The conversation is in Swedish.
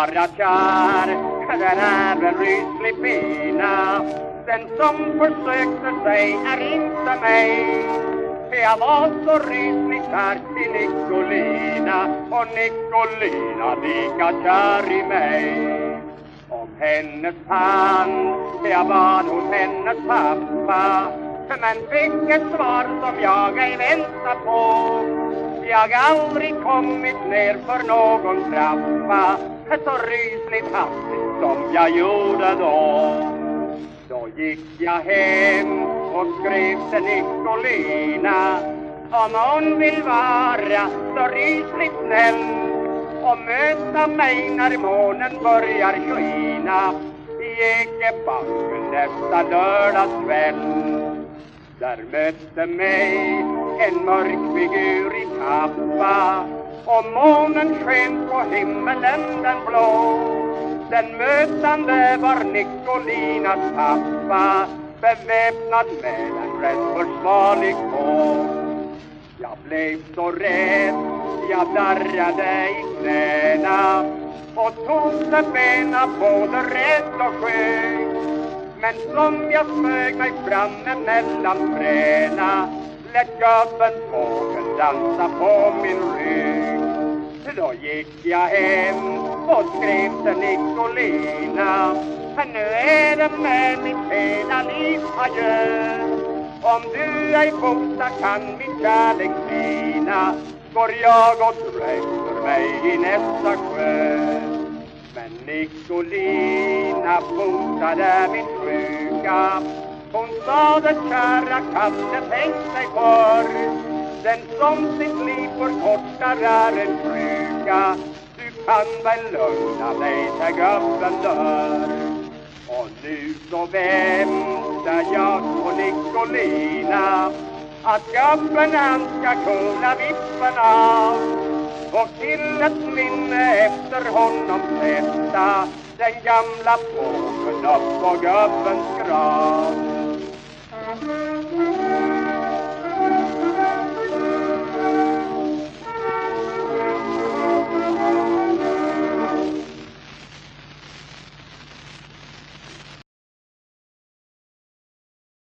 Att vara kär, den är väl ryslig pina Den som försökte sig är inte mig. Jag var så rysligt kär till Nicolina. Och Nicolina lika kär i mig. Om hennes hand Jag bad hos hennes pappa. Men fick ett svar som jag ej väntat på. Jag aldrig kommit ner för någon trappa så rysligt hastigt som jag gjorde då. Då gick jag hem och skrev till Nicolina. Om hon vill vara så rysligt snäll och möta mig när månen börjar skina i Ekebacken nästa lördagskväll. Där mötte mig en mörk figur i kappa och månen sken på himmelen den blå. Den mötande var Nicolinas pappa beväpnad med en rätt försvarlig kål. Jag blev så rädd, jag darrade i knäna och tog sig bena både rädd och skönt. Men som jag smög mig fram emellan träna lät jag en fågel dansa på min rygg. Då gick jag hem och skrev till Nicolina. Nu är det med mitt hela liv adjö. Om du ej botar kan min kärlek fina. Går jag och dränker mig i nästa sjö. Men Nicolina botade min sjuka. Vad sade kära Kalle tänk sig för. Den som sitt liv förkortar är en sjuka. Du kan väl lugna dig när gubben dör. Och nu så väntar jag på Nicolina att gubben han ska kunna vipporna och till ett minne efter honom sätta den gamla fågeln upp på gubbens grav.